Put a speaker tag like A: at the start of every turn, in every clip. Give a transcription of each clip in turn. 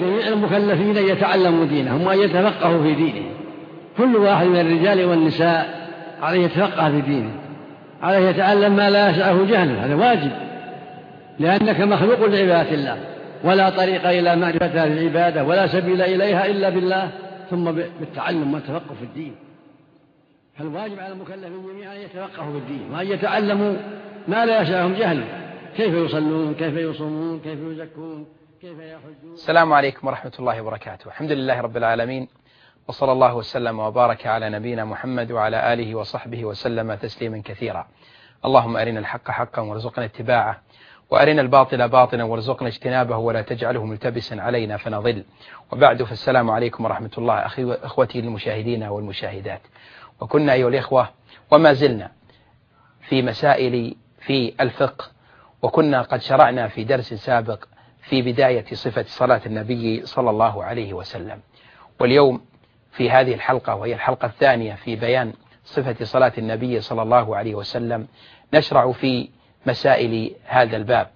A: جميع المكلفين أن يتعلموا دينهم وأن يتفقهوا في دينهم كل واحد من الرجال والنساء عليه يتفقه في دينه. عليه يتعلم ما لا يسعه جهله. هذا واجب. لأنك مخلوق لعبادة الله. ولا طريق إلى معرفة العبادة ولا سبيل إليها إلا بالله. ثم بالتعلم والتفقه في الدين. فالواجب على المكلفين جميعا أن يتفقهوا في الدين وأن يتعلموا ما لا يشاءهم جهله. كيف يصلون؟ كيف يصومون؟ كيف يزكون؟
B: السلام عليكم ورحمة الله وبركاته. الحمد لله رب العالمين وصلى الله وسلم وبارك على نبينا محمد وعلى آله وصحبه وسلم تسليما كثيرا. اللهم أرنا الحق حقا وارزقنا اتباعه وأرنا الباطل باطلا وارزقنا اجتنابه ولا تجعله ملتبسا علينا فنضل. وبعد فالسلام عليكم ورحمة الله أخي أخوتي المشاهدين والمشاهدات. وكنا أيها الإخوة وما زلنا في مسائل في الفقه وكنا قد شرعنا في درس سابق في بداية صفة صلاة النبي صلى الله عليه وسلم. واليوم في هذه الحلقة وهي الحلقة الثانية في بيان صفة صلاة النبي صلى الله عليه وسلم نشرع في مسائل هذا الباب.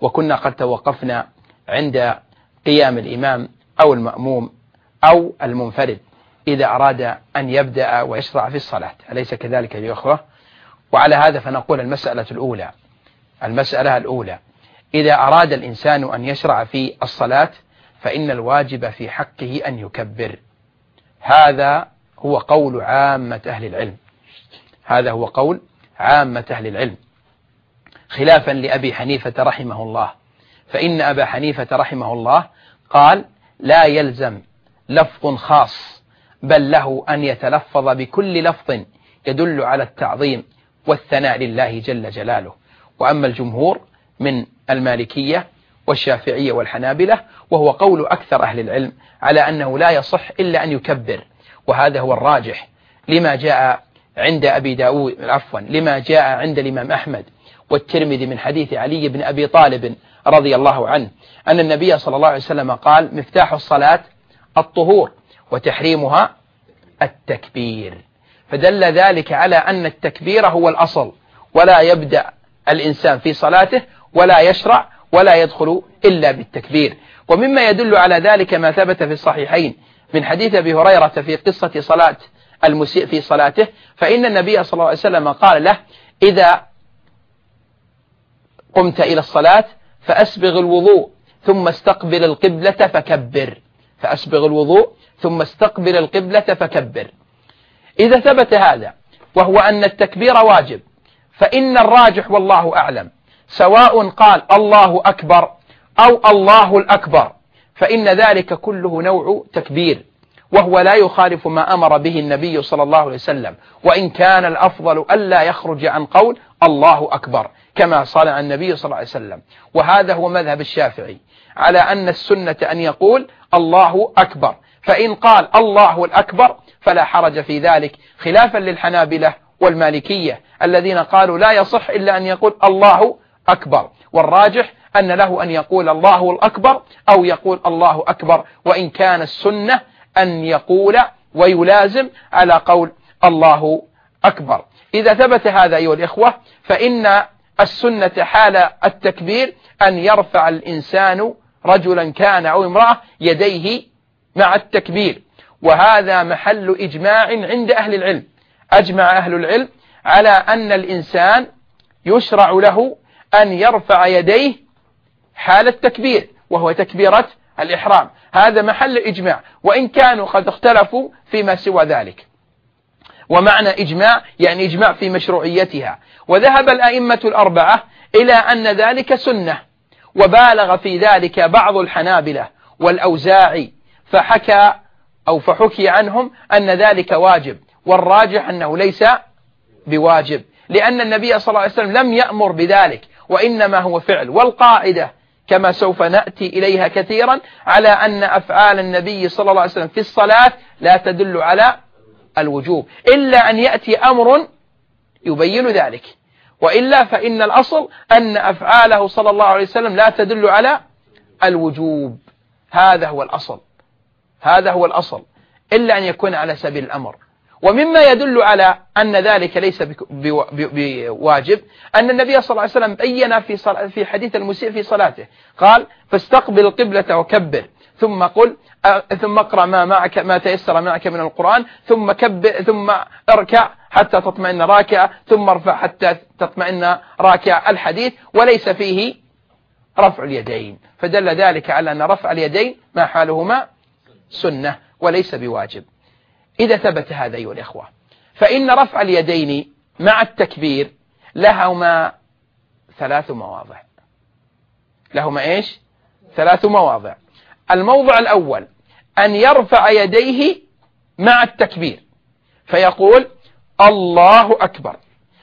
B: وكنا قد توقفنا عند قيام الإمام أو المأموم أو المنفرد إذا أراد أن يبدأ ويشرع في الصلاة. أليس كذلك يا أخوة؟ وعلى هذا فنقول المسألة الأولى. المسألة الأولى. إذا أراد الإنسان أن يشرع في الصلاة فإن الواجب في حقه أن يكبر. هذا هو قول عامة أهل العلم. هذا هو قول عامة أهل العلم. خلافا لأبي حنيفة رحمه الله. فإن أبا حنيفة رحمه الله قال لا يلزم لفظ خاص بل له أن يتلفظ بكل لفظ يدل على التعظيم والثناء لله جل جلاله. وأما الجمهور من المالكية والشافعية والحنابلة وهو قول أكثر أهل العلم على أنه لا يصح إلا أن يكبر. وهذا هو الراجح لما جاء عند أبي داود عفوا لما جاء عند الإمام أحمد والترمذي من حديث علي بن أبي طالب رضي الله عنه أن النبي صلى الله عليه وسلم قال مفتاح الصلاة الطهور وتحريمها التكبير فدل ذلك على أن التكبير هو الأصل ولا يبدأ الإنسان في صلاته ولا يشرع ولا يدخل إلا بالتكبير. ومما يدل على ذلك ما ثبت في الصحيحين من حديث أبي هريرة في قصة صلاة المسيء في صلاته فإن النبي صلى الله عليه وسلم قال له إذا قمت إلى الصلاة فأسبغ الوضوء ثم استقبل القبلة فكبر. فأسبغ الوضوء ثم استقبل القبلة فكبر. إذا ثبت هذا وهو أن التكبير واجب فإن الراجح والله أعلم. سواء قال الله أكبر أو الله الأكبر فإن ذلك كله نوع تكبير وهو لا يخالف ما أمر به النبي صلى الله عليه وسلم وإن كان الأفضل ألا يخرج عن قول الله أكبر كما صنع النبي صلى الله عليه وسلم. وهذا هو مذهب الشافعي على أن السنة أن يقول الله أكبر فإن قال الله الأكبر فلا حرج في ذلك خلافا للحنابلة والمالكية الذين قالوا لا يصح إلا أن يقول الله أكبر والراجح أن له أن يقول الله الأكبر أو يقول الله أكبر. وإن كان السنة أن يقول ويلازم على قول الله أكبر. إذا ثبت هذا أيها الإخوة فإن السنة حال التكبير أن يرفع الإنسان رجلا كان أو امرأة يديه مع التكبير. وهذا محل إجماع عند أهل العلم. أجمع أهل العلم على أن الإنسان يشرع له أن يرفع يديه حال التكبير وهو تكبيرة الإحرام. هذا محل إجماع وإن كانوا قد اختلفوا فيما سوى ذلك. ومعنى إجماع يعني إجماع في مشروعيتها. وذهب الأئمة الأربعة إلى أن ذلك سنة وبالغ في ذلك بعض الحنابلة والأوزاعي فحكى أو فحكي عنهم أن ذلك واجب والراجح أنه ليس بواجب لأن النبي صلى الله عليه وسلم لم يأمر بذلك. وإنما هو فعل والقاعدة كما سوف نأتي إليها كثيرا على أن أفعال النبي صلى الله عليه وسلم في الصلاة لا تدل على الوجوب. إلا أن يأتي أمر يبين ذلك. وإلا فإن الأصل أن أفعاله صلى الله عليه وسلم لا تدل على الوجوب. هذا هو الأصل. هذا هو الأصل. إلا أن يكون على سبيل الأمر. ومما يدل على أن ذلك ليس بواجب أن النبي صلى الله عليه وسلم بين في في حديث المسيء في صلاته. قال فاستقبل القبلة وكبر ثم قل ثم اقرأ ما معك ما تيسر معك من القرآن ثم كبر ثم اركع حتى تطمئن راكعة ثم ارفع حتى تطمئن راكع الحديث وليس فيه رفع اليدين فدل ذلك على أن رفع اليدين ما حالهما سنة وليس بواجب. إذا ثبت هذا أيها الإخوة. فإن رفع اليدين مع التكبير لهما ثلاث مواضع. لهما إيش؟ ثلاث مواضع. الموضع الأول أن يرفع يديه مع التكبير. فيقول الله أكبر.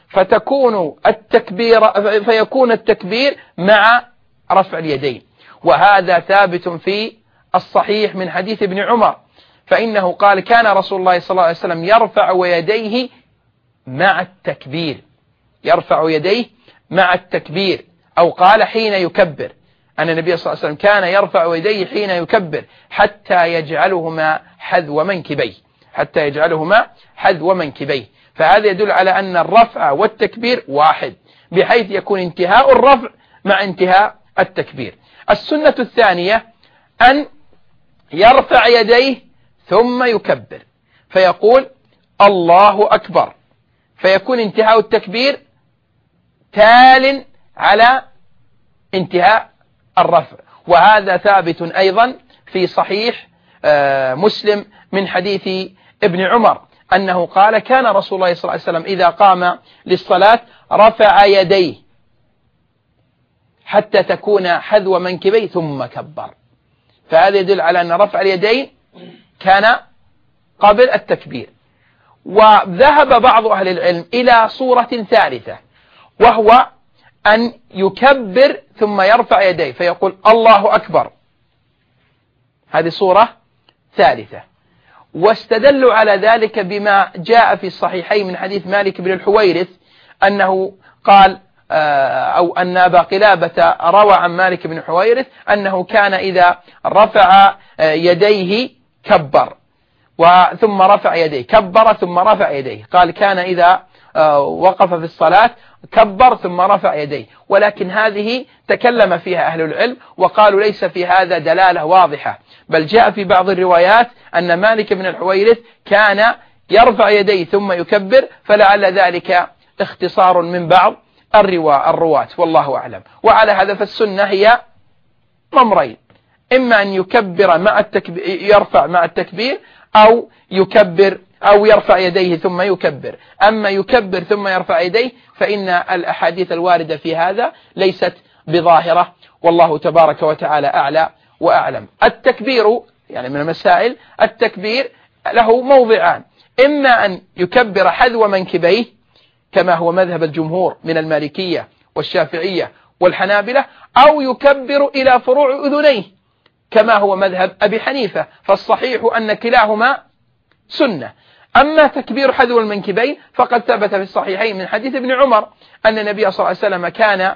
B: فتكون التكبير فيكون التكبير مع رفع اليدين. وهذا ثابت في الصحيح من حديث ابن عمر. فإنه قال كان رسول الله صلى الله عليه وسلم يرفع يديه مع التكبير. يرفع يديه مع التكبير. أو قال حين يكبر. أن النبي صلى الله عليه وسلم كان يرفع يديه حين يكبر حتى يجعلهما حذو منكبيه. حتى يجعلهما حذو منكبيه. فهذا يدل على أن الرفع والتكبير واحد. بحيث يكون انتهاء الرفع مع انتهاء التكبير. السنة الثانية أن يرفع يديه ثم يكبر. فيقول الله أكبر. فيكون انتهاء التكبير تال على انتهاء الرفع. وهذا ثابت أيضا في صحيح آه، مسلم من حديث ابن عمر أنه قال كان رسول الله صلى الله عليه وسلم إذا قام للصلاة رفع يديه حتى تكون حذو منكبيه ثم كبر. فهذا يدل على أن رفع اليدين كان قبل التكبير. وذهب بعض أهل العلم إلى صورة ثالثة وهو أن يكبر ثم يرفع يديه فيقول الله أكبر. هذه صورة ثالثة. واستدلوا على ذلك بما جاء في الصحيحين من حديث مالك بن الحويرث أنه قال آه، أو أن أبا قلابة روى عن مالك بن حويرث أنه كان إذا رفع آه، يديه كبر. ثم رفع يديه. كبر ثم رفع يديه. قال كان إذا آه، وقف في الصلاة كبر ثم رفع يديه. ولكن هذه تكلم فيها أهل العلم وقالوا ليس في هذا دلالة واضحة. بل جاء في بعض الروايات أن مالك بن الحويرث كان يرفع يديه ثم يكبر فلعل ذلك اختصار من بعض الرواة. والله أعلم. وعلى هذا فالسنة هي أمرين إما أن يكبر مع التكبير يرفع مع التكبير أو يكبر أو يرفع يديه ثم يكبر. أما يكبر ثم يرفع يديه فإن الأحاديث الواردة في هذا ليست بظاهرة. والله تبارك وتعالى أعلى وأعلم. التكبير يعني من المسائل التكبير له موضعان. إما أن يكبر حذو منكبيه كما هو مذهب الجمهور من المالكية والشافعية والحنابلة أو يكبر إلى فروع أذنيه. كما هو مذهب أبي حنيفة فالصحيح أن كلاهما سنة. أما تكبير حذو المنكبين فقد ثبت في الصحيحين من حديث ابن عمر أن النبي صلى الله عليه وسلم كان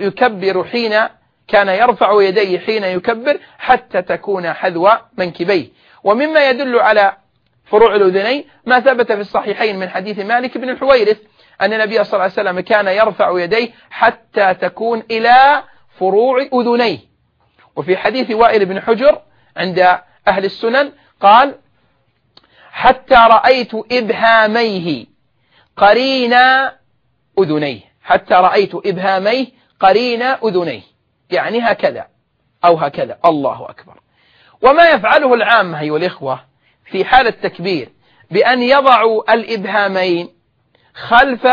B: يكبر حين كان يرفع يديه حين يكبر حتى تكون حذو منكبيه. ومما يدل على فروع الأذنين ما ثبت في الصحيحين من حديث مالك بن الحويرث أن النبي صلى الله عليه وسلم كان يرفع يديه حتى تكون إلى فروع أذنيه. وفي حديث وائل بن حجر عند أهل السنن قال حتى رأيت إبهاميه قرين أذنيه. حتى رأيت إبهاميه قرين أذنيه. يعني هكذا أو هكذا. الله أكبر. وما يفعله العامة أيها الإخوة في حال التكبير بأن يضعوا الإبهامين خلف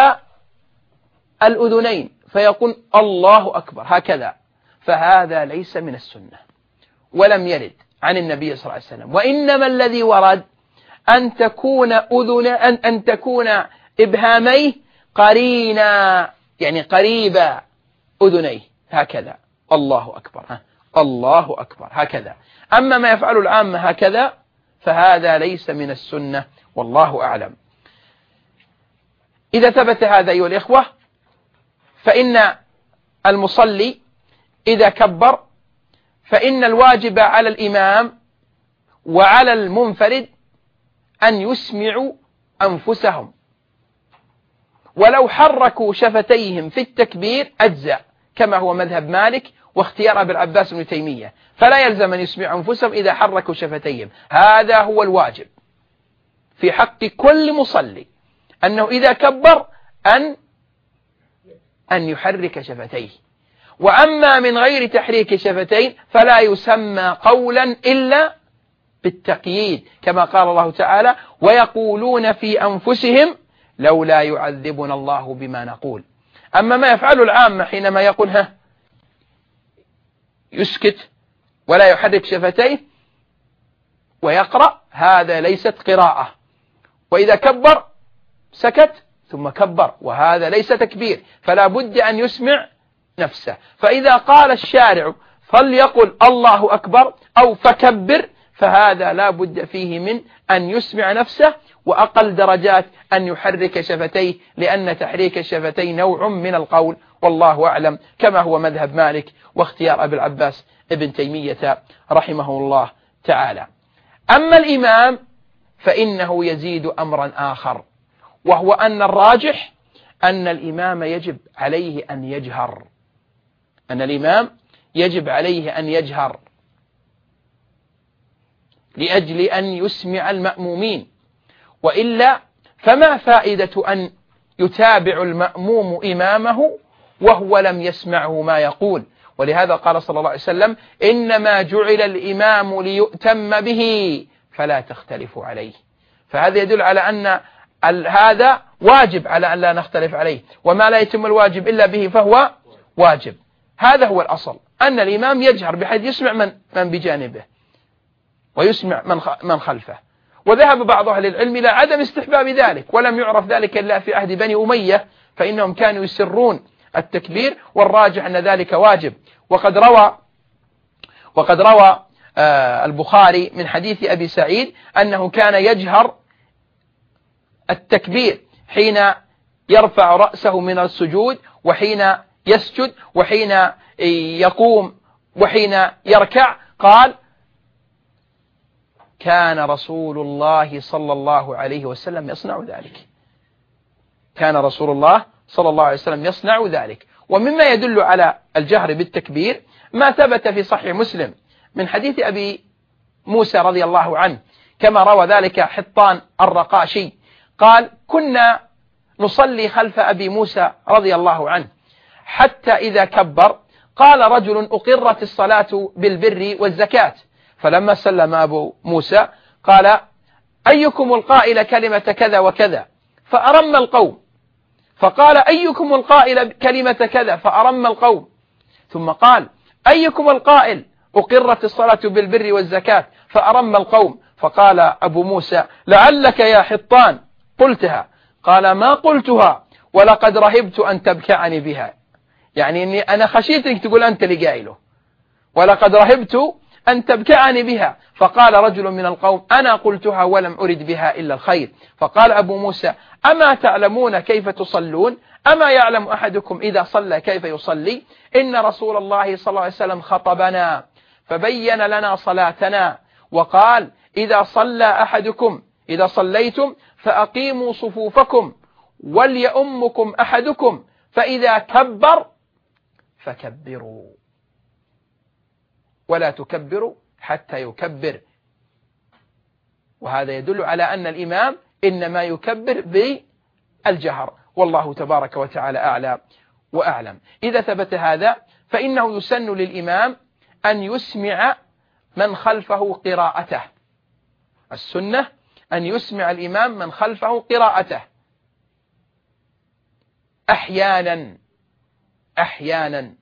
B: الأذنين فيقول الله أكبر. هكذا. فهذا ليس من السنة. ولم يرد عن النبي صلى الله عليه وسلم. وإنما الذي ورد أن تكون أذن أن, أن تكون إبهاميه قرينا يعني قريبا أذنيه. هكذا. الله أكبر. ها. الله أكبر. هكذا. أما ما يفعل العامة هكذا فهذا ليس من السنة. والله أعلم. إذا ثبت هذا أيها الإخوة فإن المصلي إذا كبر فإن الواجب على الإمام وعلى المنفرد أن يسمعوا أنفسهم. ولو حركوا شفتيهم في التكبير أجزأ كما هو مذهب مالك واختيار أبي العباس بن تيمية. فلا يلزم أن يسمع أنفسهم إذا حركوا شفتيهم. هذا هو الواجب في حق كل مصلي أنه إذا كبر أن أن يحرك شفتيه. وأما من غير تحريك شفتين فلا يسمى قولا إلا بالتقييد كما قال الله تعالى ويقولون في أنفسهم لولا يعذبنا الله بما نقول. أما ما يفعله العامة حينما يقول ها يسكت ولا يحرك شفتيه ويقرأ هذا ليست قراءة. وإذا كبر سكت ثم كبر وهذا ليس تكبير. فلا بد أن يسمع نفسه. فإذا قال الشارع فليقل الله أكبر أو فكبر فهذا لا بد فيه من أن يسمع نفسه وأقل درجات أن يحرك شفتيه لأن تحريك الشفتين نوع من القول. والله أعلم. كما هو مذهب مالك واختيار أبي العباس ابن تيمية رحمه الله تعالى. أما الإمام فإنه يزيد أمرا آخر وهو أن الراجح أن الإمام يجب عليه أن يجهر. أن الإمام يجب عليه أن يجهر لأجل أن يسمع المأمومين وإلا فما فائدة أن يتابع المأموم إمامه وهو لم يسمعه ما يقول؟ ولهذا قال صلى الله عليه وسلم إنما جعل الإمام ليؤتم به فلا تختلفوا عليه. فهذا يدل على أن هذا واجب على أن لا نختلف عليه وما لا يتم الواجب إلا به فهو واجب. هذا هو الأصل. أن الإمام يجهر بحيث يسمع من, من بجانبه. ويسمع من, من خلفه. وذهب بعض أهل العلم إلى عدم استحباب ذلك ولم يعرف ذلك إلا في عهد بني أمية فإنهم كانوا يسرون التكبير والراجح أن ذلك واجب. وقد روى وقد روى آه، البخاري من حديث أبي سعيد أنه كان يجهر التكبير حين يرفع رأسه من السجود وحين يسجد وحين يقوم وحين يركع قال كان رسول الله صلى الله عليه وسلم يصنع ذلك. كان رسول الله صلى الله عليه وسلم يصنع ذلك. ومما يدل على الجهر بالتكبير ما ثبت في صحيح مسلم من حديث أبي موسى رضي الله عنه كما روى ذلك حطان الرقاشي. قال كنا نصلي خلف أبي موسى رضي الله عنه. حتى إذا كبر قال رجل أقرت الصلاة بالبر والزكاة. فلما سلم أبو موسى قال أيكم القائل كلمة كذا وكذا؟ فأرم القوم. فقال أيكم القائل كلمة كذا؟ فأرم القوم. ثم قال أيكم القائل أقرت الصلاة بالبر والزكاة؟ فأرم القوم. فقال أبو موسى لعلك يا حطان. قلتها. قال ما قلتها؟ ولقد رهبت أن تبكعني بها. يعني إني أنا خشيت أنك تقول أنت اللي قايله ولقد رهبت أن تبكعني بها. فقال رجل من القوم أنا قلتها ولم أرد بها إلا الخير. فقال أبو موسى أما تعلمون كيف تصلون؟ أما يعلم أحدكم إذا صلى كيف يصلي؟ إن رسول الله صلى الله عليه وسلم خطبنا فبين لنا صلاتنا. وقال إذا صلى أحدكم إذا صليتم فأقيموا صفوفكم وليؤمكم أحدكم. فإذا كبر فكبروا. ولا تكبروا حتى يكبر. وهذا يدل على أن الإمام إنما يكبر بالجهر. والله تبارك وتعالى أعلى وأعلم. إذا ثبت هذا فإنه يسن للإمام أن يسمع من خلفه قراءته. السنة أن يسمع الإمام من خلفه قراءته. أحيانا أحيانا.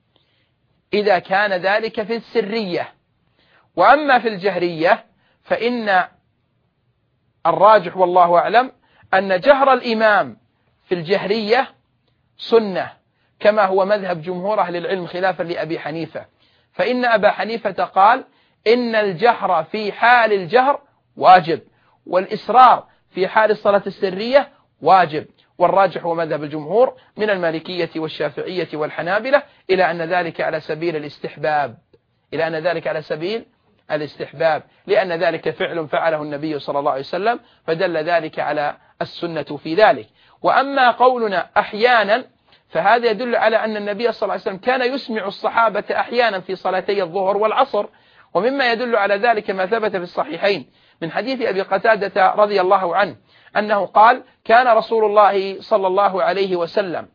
B: إذا كان ذلك في السرية. وأما في الجهرية فإن الراجح والله أعلم أن جهر الإمام في الجهرية سنة كما هو مذهب جمهور أهل العلم خلافا لأبي حنيفة. فإن أبا حنيفة قال إن الجهر في حال الجهر واجب والإسرار في حال الصلاة السرية واجب. والراجح هو مذهب الجمهور من المالكية والشافعية والحنابلة إلى أن ذلك على سبيل الاستحباب. إلى أن ذلك على سبيل الاستحباب. لأن ذلك فعل فعله النبي صلى الله عليه وسلم فدل ذلك على السنة في ذلك. وأما قولنا أحيانا فهذا يدل على أن النبي صلى الله عليه وسلم كان يسمع الصحابة أحيانا في صلاتي الظهر والعصر. ومما يدل على ذلك ما ثبت في الصحيحين. من حديث أبي قتادة رضي الله عنه أنه قال كان رسول الله صلى الله عليه وسلم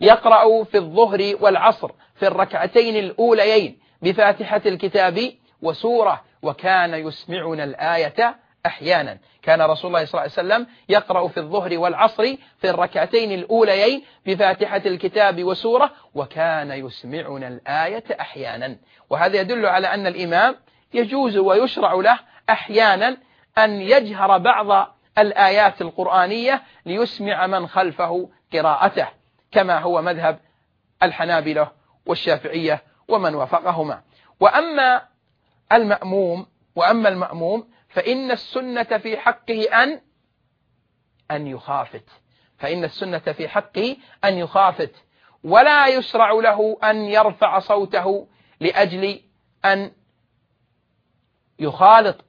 B: يقرأ في الظهر والعصر في الركعتين الأوليين بفاتحة الكتاب وسورة وكان يسمعنا الآية أحيانا. كان رسول الله صلى الله عليه وسلم يقرأ في الظهر والعصر في الركعتين الأوليين بفاتحة الكتاب وسورة وكان يسمعنا الآية أحيانا. وهذا يدل على أن الإمام يجوز ويشرع له أحيانا أن يجهر بعض الآيات القرآنية ليسمع من خلفه قراءته كما هو مذهب الحنابلة والشافعية ومن وافقهما. وأما المأموم وأما المأموم فإن السنة في حقه أن أن يخافت. فإن السنة في حقه أن يخافت. ولا يشرع له أن يرفع صوته لأجل أن يخالط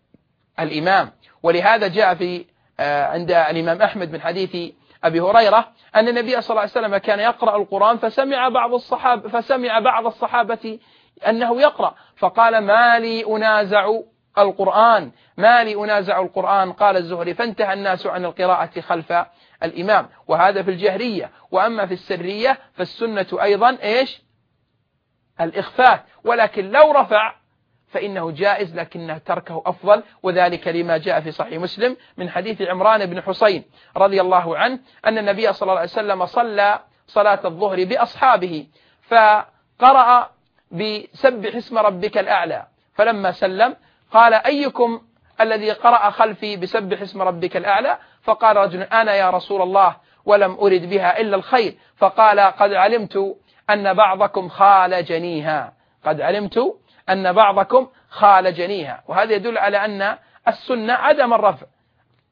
B: الإمام. ولهذا جاء في عند الإمام أحمد من حديث أبي هريرة أن النبي صلى الله عليه وسلم كان يقرأ القرآن فسمع بعض الصحابة فسمع بعض الصحابة أنه يقرأ. فقال ما لي أنازع القرآن ما لي أنازع القرآن. قال الزهري فانتهى الناس عن القراءة خلف الإمام. وهذا في الجهرية. وأما في السرية فالسنة أيضا إيش؟ الإخفاء ولكن لو رفع فإنه جائز لكن تركه أفضل وذلك لما جاء في صحيح مسلم من حديث عمران بن حسين رضي الله عنه أن النبي صلى الله عليه وسلم صلى صلاة الظهر بأصحابه فقرأ بسبح اسم ربك الأعلى فلما سلم قال أيكم الذي قرأ خلفي بسبح اسم ربك الأعلى؟ فقال رجل أنا يا رسول الله ولم أرد بها إلا الخير فقال قد علمت أن بعضكم خالجنيها قد علمت أن بعضكم خالجنيها. وهذا يدل على أن السنة عدم الرفع.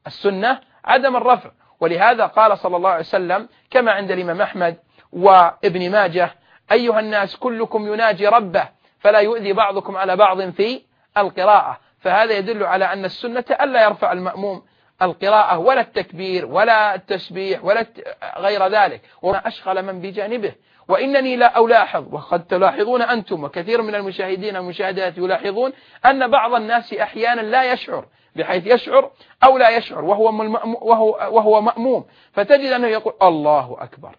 B: السنة عدم الرفع. ولهذا قال صلى الله عليه وسلم كما عند الإمام أحمد وابن ماجه أيها الناس كلكم يناجي ربه فلا يؤذي بعضكم على بعض في القراءة. فهذا يدل على أن السنة ألا يرفع المأموم القراءة ولا التكبير ولا التسبيح ولا غير ذلك. وما أشغل من بجانبه. وإنني لا ألاحظ وقد تلاحظون أنتم وكثير من المشاهدين والمشاهدات يلاحظون أن بعض الناس أحيانا لا يشعر بحيث يشعر أو لا يشعر وهو, وهو, وهو مأموم فتجد أنه يقول الله أكبر.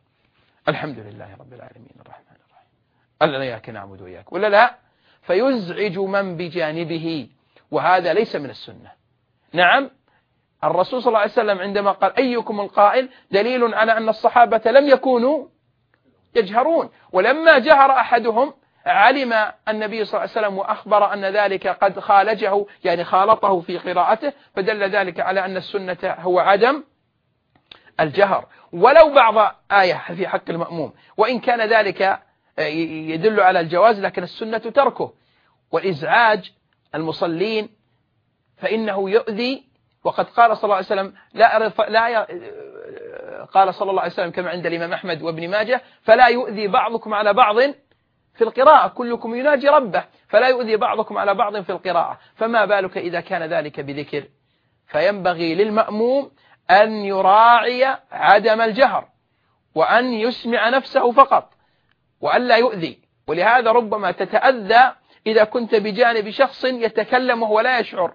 B: الحمد لله رب العالمين الرحمن الرحيم. ألا إياك نعبد وإياك ولا لا؟ فيزعج من بجانبه وهذا ليس من السنة. نعم الرسول صلى الله عليه وسلم عندما قال أيكم القائل دليل على أن الصحابة لم يكونوا يجهرون. ولما جهر أحدهم علم النبي صلى الله عليه وسلم وأخبر أن ذلك قد خالجه يعني خالطه في قراءته فدل ذلك على أن السنة هو عدم الجهر. ولو بعض آية في حق المأموم وإن كان ذلك يدل على الجواز لكن السنة تركه. والإزعاج المصلين فإنه يؤذي. وقد قال صلى الله عليه وسلم لا قال صلى الله عليه وسلم كما عند الإمام أحمد وابن ماجه فلا يؤذي بعضكم على بعض في القراءة كلكم يناجي ربه فلا يؤذي بعضكم على بعض في القراءة. فما بالك إذا كان ذلك بذكر؟ فينبغي للمأموم أن يراعي عدم الجهر وأن يسمع نفسه فقط وأن لا يؤذي. ولهذا ربما تتأذى إذا كنت بجانب شخص يتكلم وهو لا يشعر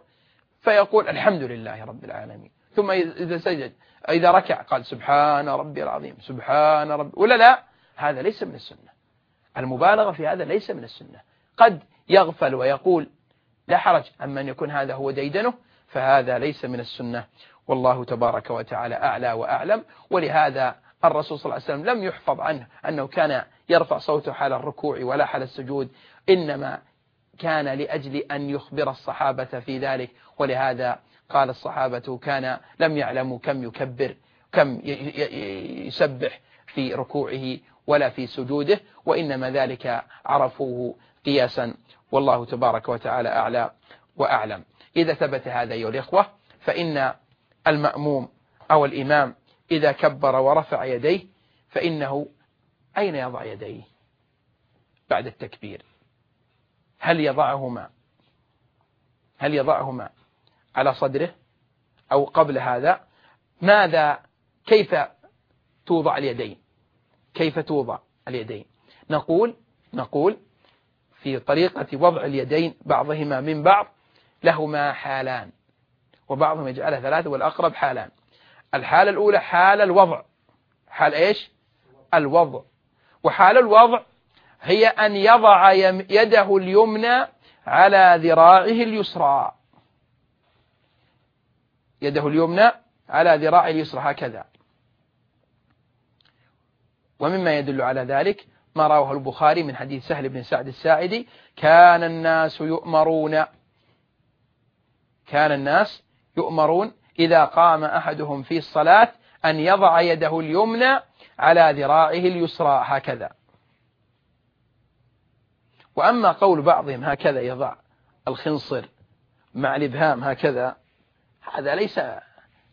B: فيقول الحمد لله رب العالمين. ثم إذا سجد إذا ركع قال سبحان ربي العظيم سبحان ربي. ولا لا؟ هذا ليس من السنة. المبالغة في هذا ليس من السنة. قد يغفل ويقول لا حرج أما أن يكون هذا هو ديدنه فهذا ليس من السنة. والله تبارك وتعالى أعلى وأعلم. ولهذا الرسول صلى الله عليه وسلم لم يحفظ عنه أنه كان يرفع صوته حال الركوع ولا حال السجود إنما كان لأجل أن يخبر الصحابة في ذلك. ولهذا قال الصحابة كان لم يعلموا كم يكبر كم يسبح في ركوعه ولا في سجوده وإنما ذلك عرفوه قياسا. والله تبارك وتعالى أعلى وأعلم. إذا ثبت هذا أيها الإخوة فإن المأموم أو الإمام إذا كبر ورفع يديه فإنه أين يضع يديه بعد التكبير؟ هل يضعهما؟ هل يضعهما؟ على صدره أو قبل هذا ماذا كيف توضع اليدين؟ كيف توضع اليدين؟ نقول نقول في طريقة وضع اليدين بعضهما من بعض لهما حالان وبعضهم يجعلها ثلاثة والأقرب حالان. الحالة الأولى حال الوضع. حال إيش؟ الوضع. وحال الوضع هي أن يضع يده اليمنى على ذراعه اليسرى. يده اليمنى على ذراعه اليسرى هكذا. ومما يدل على ذلك ما رواه البخاري من حديث سهل بن سعد الساعدي كان الناس يؤمرون كان الناس يؤمرون إذا قام أحدهم في الصلاة أن يضع يده اليمنى على ذراعه اليسرى هكذا. وأما قول بعضهم هكذا يضع الخنصر مع الإبهام هكذا. هذا ليس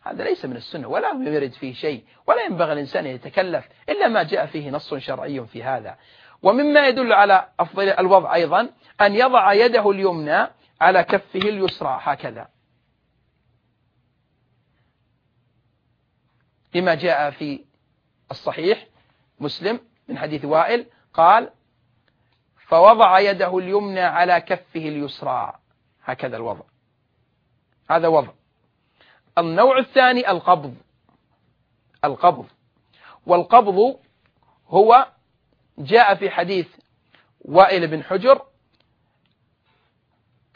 B: هذا ليس من السنة ولا يرد فيه شيء ولا ينبغي الإنسان أن يتكلف إلا ما جاء فيه نص شرعي في هذا. ومما يدل على أفضل الوضع أيضا أن يضع يده اليمنى على كفه اليسرى هكذا. لما جاء في الصحيح مسلم من حديث وائل قال فوضع يده اليمنى على كفه اليسرى. هكذا الوضع. هذا وضع. النوع الثاني القبض. القبض. والقبض هو جاء في حديث وائل بن حجر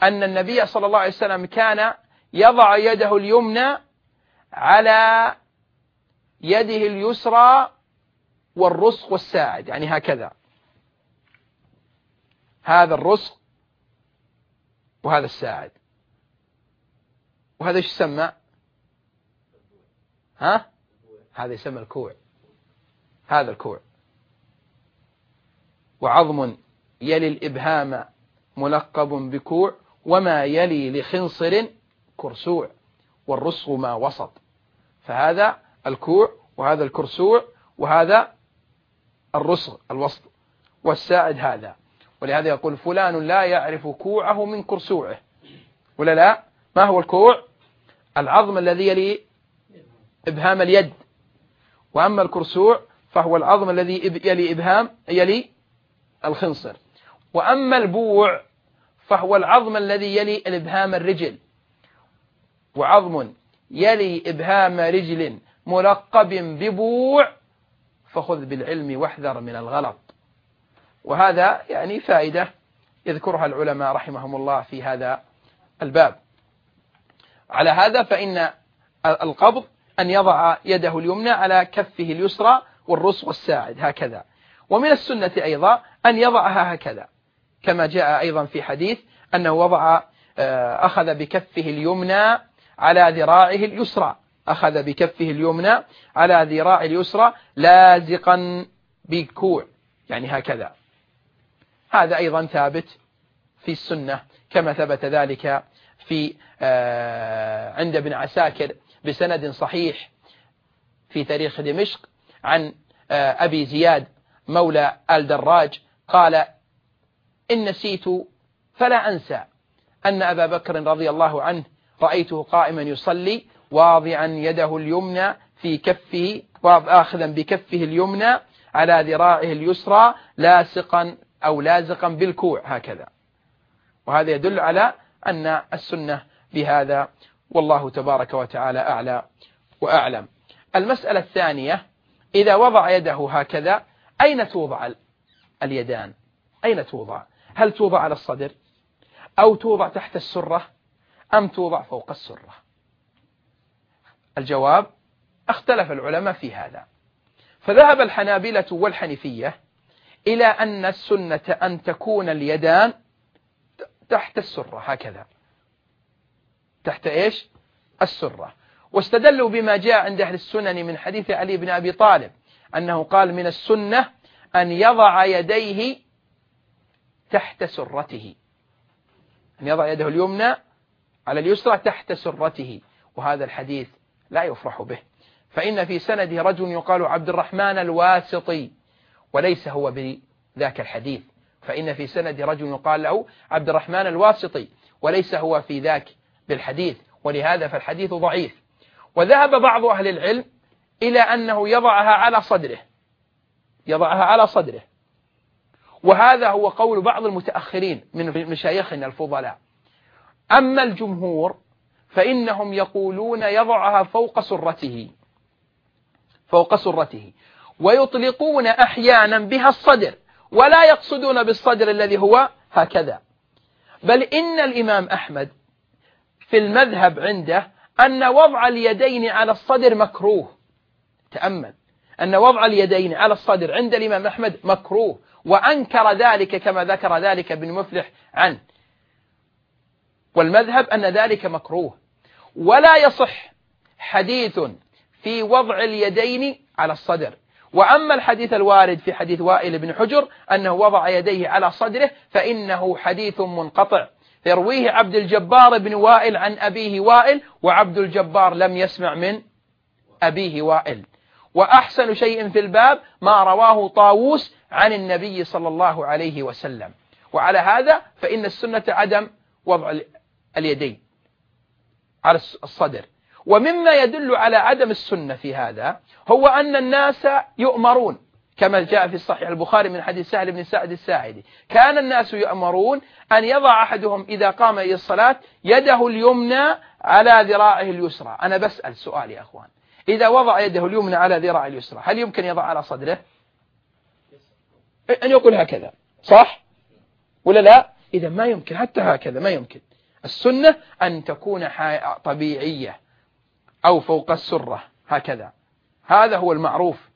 B: أن النبي صلى الله عليه وسلم كان يضع يده اليمنى على يده اليسرى والرسق والساعد. يعني هكذا. هذا الرسق وهذا الساعد. وهذا إيش يسمى؟ ها؟ هذا يسمى الكوع. هذا الكوع. وعظم يلي الإبهام ملقب بكوع وما يلي لخنصر كرسوع والرسغ ما وسط. فهذا الكوع وهذا الكرسوع وهذا الرسغ الوسط. والساعد هذا. ولهذا يقول فلان لا يعرف كوعه من كرسوعه. ولا لا؟ ما هو الكوع؟ العظم الذي يلي إبهام اليد. وأما الكرسوع فهو العظم الذي يلي إبهام يلي الخنصر. وأما البوع فهو العظم الذي يلي الإبهام الرجل. وعظم يلي إبهام رجل ملقب ببوع فخذ بالعلم واحذر من الغلط. وهذا يعني فائدة يذكرها العلماء رحمهم الله في هذا الباب. على هذا فإن القبض أن يضع يده اليمنى على كفه اليسرى والرص والساعد هكذا. ومن السنة أيضا أن يضعها هكذا. كما جاء أيضا في حديث أنه وضع آه، أخذ بكفه اليمنى على ذراعه اليسرى. أخذ بكفه اليمنى على ذراع اليسرى لازقا بالكوع يعني هكذا. هذا أيضا ثابت في السنة كما ثبت ذلك في آه، عند ابن عساكر بسند صحيح في تاريخ دمشق عن آه، أبي زياد مولى الدراج قال إن نسيت فلا أنسى أن أبا بكر رضي الله عنه رأيته قائما يصلي واضعا يده اليمنى في كفه آخذا بكفه اليمنى على ذراعه اليسرى لاصقا أو لازقا بالكوع. هكذا. وهذا يدل على أن السنة بهذا والله تبارك وتعالى أعلى وأعلم. المسألة الثانية إذا وضع يده هكذا أين توضع اليدان؟ أين توضع؟ هل توضع على الصدر أو توضع تحت السرة أم توضع فوق السرة؟ الجواب اختلف العلماء في هذا. فذهب الحنابلة والحنفية إلى أن السنة أن تكون اليدان تحت السرة هكذا. تحت إيش؟ السرة. واستدلوا بما جاء عند أهل السنن من حديث علي بن أبي طالب أنه قال من السنة أن يضع يديه تحت سرته. أن يضع يده اليمنى على اليسرى تحت سرته وهذا الحديث لا يفرح به. فإن في سنده رجل يقال عبد الرحمن الواسطي وليس هو بذاك الحديث. فإن في سند رجل يقال له عبد الرحمن الواسطي وليس هو في ذاك بالحديث ولهذا فالحديث ضعيف. وذهب بعض أهل العلم إلى أنه يضعها على صدره. يضعها على صدره. وهذا هو قول بعض المتأخرين من مشايخنا الفضلاء. أما الجمهور فإنهم يقولون يضعها فوق سرته. فوق سرته. ويطلقون أحيانا بها الصدر ولا يقصدون بالصدر الذي هو هكذا. بل إن الإمام أحمد في المذهب عنده أن وضع اليدين على الصدر مكروه. تأمل. أن وضع اليدين على الصدر عند الإمام أحمد مكروه. وأنكر ذلك كما ذكر ذلك ابن مفلح عنه. والمذهب أن ذلك مكروه. ولا يصح حديث في وضع اليدين على الصدر. وأما الحديث الوارد في حديث وائل بن حجر أنه وضع يديه على صدره فإنه حديث منقطع. يرويه عبد الجبار بن وائل عن أبيه وائل وعبد الجبار لم يسمع من أبيه وائل. وأحسن شيء في الباب ما رواه طاووس عن النبي صلى الله عليه وسلم. وعلى هذا فإن السنة عدم وضع اليدين على الصدر. ومما يدل على عدم السنة في هذا هو أن الناس يؤمرون. كما جاء في الصحيح البخاري من حديث سهل بن سعد الساعدي. كان الناس يؤمرون أن يضع أحدهم إذا قام إلى الصلاة يده اليمنى على ذراعه اليسرى. أنا بسأل سؤال يا أخوان. إذا وضع يده اليمنى على ذراعه اليسرى هل يمكن يضع على صدره؟ أن يقول هكذا. صح؟ ولا لا؟ إذا ما يمكن حتى هكذا ما يمكن. السنة أن تكون طبيعية أو فوق السرة هكذا. هذا هو المعروف.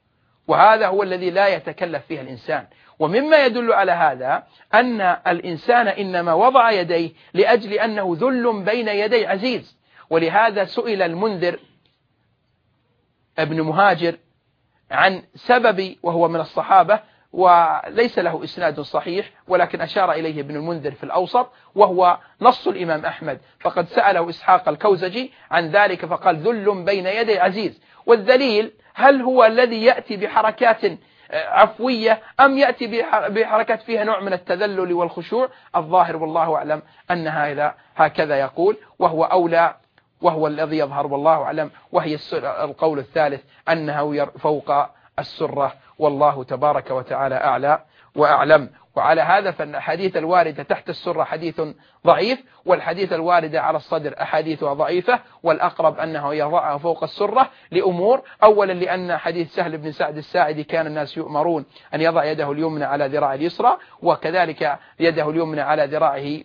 B: وهذا هو الذي لا يتكلف فيه الإنسان. ومما يدل على هذا أن الإنسان إنما وضع يديه لأجل أنه ذل بين يدي عزيز. ولهذا سئل المنذر ابن مهاجر عن سبب وهو من الصحابة وليس له إسناد صحيح ولكن أشار إليه ابن المنذر في الأوسط وهو نص الإمام أحمد. فقد سأله إسحاق الكوزجي عن ذلك فقال ذل بين يدي عزيز. والدليل هل هو الذي يأتي بحركات آه، عفوية أم يأتي بحركات فيها نوع من التذلل والخشوع؟ الظاهر والله أعلم أنها هكذا يقول وهو أولى وهو الذي يظهر والله أعلم وهي القول الثالث أنه فوق السرة والله تبارك وتعالى أعلى وأعلم. وعلى هذا فإن الأحاديث الواردة تحت السرة حديث ضعيف والحديث الواردة على الصدر أحاديثها ضعيفة والأقرب أنه يضعها فوق السرة لأمور أولا لأن حديث سهل بن سعد الساعدي كان الناس يؤمرون أن يضع يده اليمنى على ذراع اليسرى وكذلك يده اليمنى على ذراعه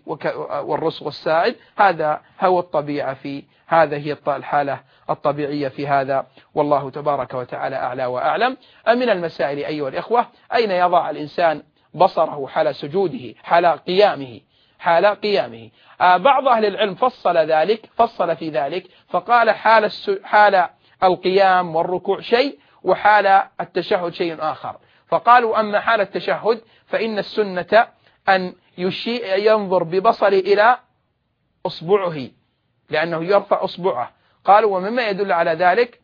B: والرسغ الساعد. هذا هو الطبيعة في هذا هي الحالة الطبيعية في هذا. والله تبارك وتعالى أعلى وأعلم. من المسائل أيها الإخوة أين يضع الإنسان بصره حال سجوده حال قيامه حال قيامه. آه، بعض أهل العلم فصل ذلك فصل في ذلك فقال حال حال القيام والركوع شيء وحال التشهد شيء آخر. فقالوا أما حال التشهد فإن السنة أن ينظر ببصره إلى أصبعه لأنه يرفع أصبعه. قالوا ومما يدل على ذلك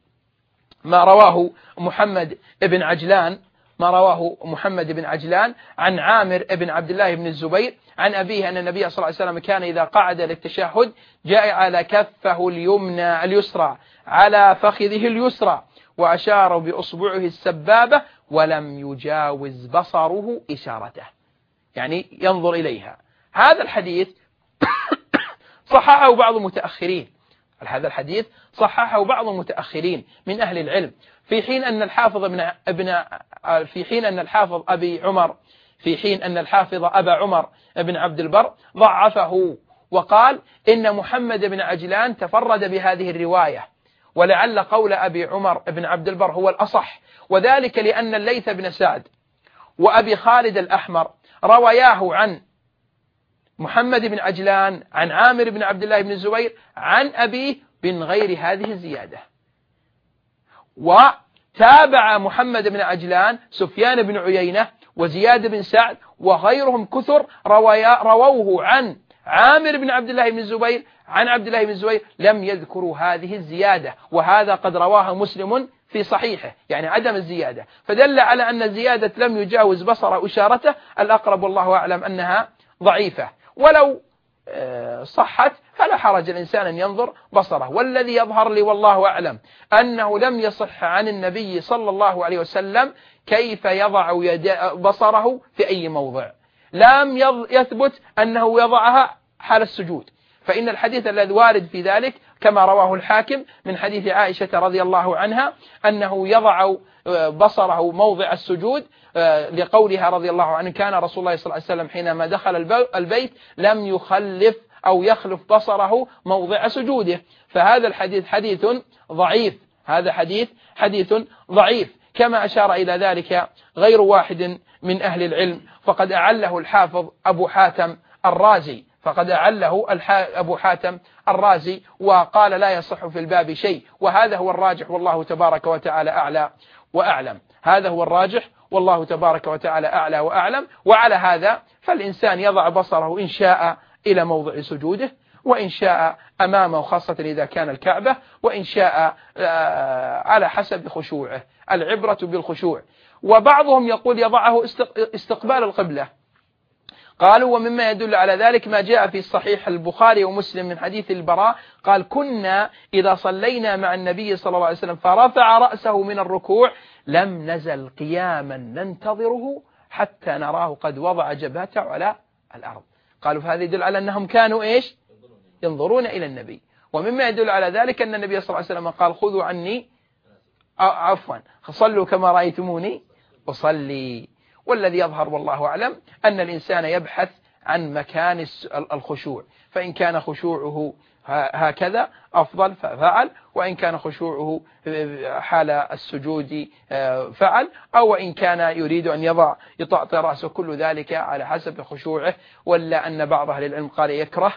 B: ما رواه محمد بن عجلان ما رواه محمد بن عجلان عن عامر بن عبد الله بن الزبير عن أبيه أن النبي صلى الله عليه وسلم كان إذا قعد للتشهد جاء على كفه اليمنى اليسرى على فخذه اليسرى وأشار بأصبعه السبابة ولم يجاوز بصره إشارته. يعني ينظر إليها. هذا الحديث صححه بعض المتأخرين هذا الحديث صححه بعض المتأخرين من أهل العلم. في حين أن الحافظ ابن ابن في حين أن الحافظ أبي عمر في حين أن الحافظ أبا عمر بن عبد البر ضعفه وقال إن محمد بن عجلان تفرد بهذه الرواية ولعل قول أبي عمر بن عبد البر هو الأصح وذلك لأن الليث بن سعد وأبي خالد الأحمر روياه عن محمد بن عجلان عن عامر بن عبد الله بن الزبير عن أبيه من غير هذه الزيادة. وتابع محمد بن عجلان سفيان بن عيينة وزياد بن سعد وغيرهم كثر رووه عن عامر بن عبد الله بن الزبير عن عبد الله بن الزبير لم يذكروا هذه الزيادة وهذا قد رواها مسلم في صحيحه يعني عدم الزيادة. فدل على أن الزيادة لم يجاوز بصر أشارته الأقرب والله أعلم أنها ضعيفة. ولو آه، صحت فلا حرج الإنسان أن ينظر بصره. والذي يظهر لي والله أعلم أنه لم يصح عن النبي صلى الله عليه وسلم كيف يضع بصره في أي موضع. لم يثبت أنه يضعها حال السجود. فإن الحديث الذي وارد في ذلك كما رواه الحاكم من حديث عائشة رضي الله عنها أنه يضع آه، بصره موضع السجود آه، لقولها رضي الله عنه كان رسول الله صلى الله عليه وسلم حينما دخل البيت لم يخلف أو يخلف بصره موضع سجوده. فهذا الحديث حديث ضعيف. هذا حديث حديث ضعيف. كما أشار إلى ذلك غير واحد من أهل العلم. فقد أعله الحافظ أبو حاتم الرازي. فقد أعله أبو حاتم الرازي. وقال لا يصح في الباب شيء. وهذا هو الراجح والله تبارك وتعالى أعلى وأعلم. هذا هو الراجح والله تبارك وتعالى أعلى وأعلم. وعلى هذا فالإنسان يضع بصره إن شاء إلى موضع سجوده وإن شاء أمامه خاصة إذا كان الكعبة وإن شاء آه، على حسب خشوعه العبرة بالخشوع. وبعضهم يقول يضعه استقبال القبلة. قالوا ومما يدل على ذلك ما جاء في صحيح البخاري ومسلم من حديث البراء. قال كنا إذا صلينا مع النبي صلى الله عليه وسلم فرفع رأسه من الركوع لم نزل قياما ننتظره حتى نراه قد وضع جبهته على الأرض. قالوا فهذا يدل على أنهم كانوا إيش؟ ينظرون إلى النبي. ومما يدل على ذلك أن النبي صلى الله عليه وسلم قال خذوا عني عفوا صلوا كما رأيتموني أصلي. والذي يظهر والله أعلم أن الإنسان يبحث عن مكان الخشوع. فإن كان خشوعه هكذا أفضل ففعل. وإن كان خشوعه حال السجود آه، فعل أو إن كان يريد أن يضع يطأطئ رأسه كل ذلك على حسب خشوعه. ولا أن بعض أهل العلم قال يكره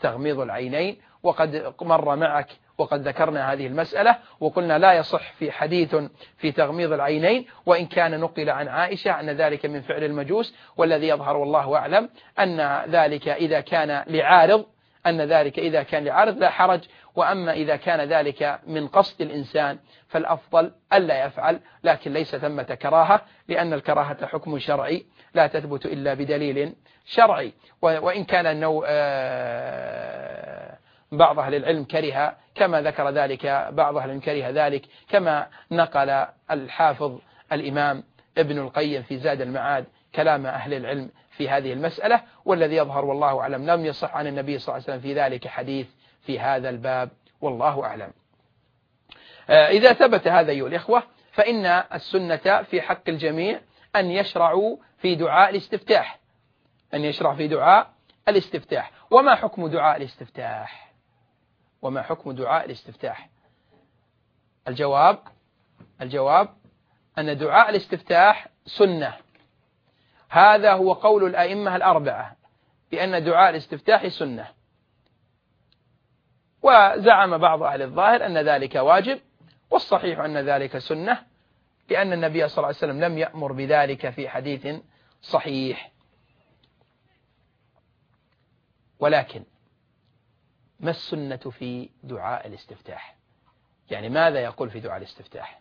B: تغميض العينين وقد مر معك وقد ذكرنا هذه المسألة وقلنا لا يصح في حديث في تغميض العينين وإن كان نقل عن عائشة أن ذلك من فعل المجوس والذي يظهر والله أعلم أن ذلك إذا كان لعارض أن ذلك إذا كان لعارض لا حرج وأما إذا كان ذلك من قصد الإنسان فالأفضل ألا يفعل لكن ليس ثمة كراهة لأن الكراهة حكم شرعي لا تثبت إلا بدليل شرعي. وإن كان النوع آه، بعض أهل العلم كره كما ذكر ذلك بعض أهل العلم كره ذلك كما نقل الحافظ الإمام ابن القيم في زاد المعاد كلام أهل العلم في هذه المسألة والذي يظهر والله أعلم. لم يصح عن النبي صلى الله عليه وسلم في ذلك حديث في هذا الباب والله أعلم. آه، إذا ثبت هذا أيها الإخوة فإن السنة في حق الجميع أن يشرعوا في دعاء الاستفتاح. أن يشرع في دعاء الاستفتاح. وما حكم دعاء الاستفتاح؟ وما حكم دعاء الاستفتاح؟ الجواب الجواب أن دعاء الاستفتاح سنة. هذا هو قول الأئمة الأربعة بأن دعاء الاستفتاح سنة. وزعم بعض أهل الظاهر أن ذلك واجب والصحيح أن ذلك سنة لأن النبي صلى الله عليه وسلم لم يأمر بذلك في حديث صحيح. ولكن ما السنة في دعاء الاستفتاح؟ يعني ماذا يقول في دعاء الاستفتاح؟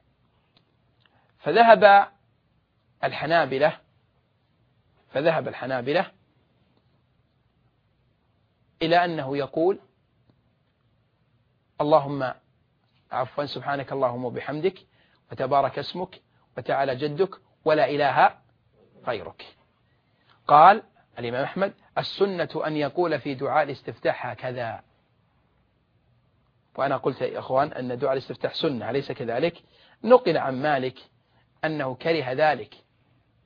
B: فذهب الحنابلة فذهب الحنابلة إلى أنه يقول اللهم عفوا سبحانك اللهم وبحمدك وتبارك اسمك وتعالى جدك ولا إله غيرك. قال الإمام أحمد السنة أن يقول في دعاء الاستفتاح هكذا. وأنا قلت يا إخوان أن دعاء الاستفتاح سنة أليس كذلك؟ نقل عن مالك أنه كره ذلك.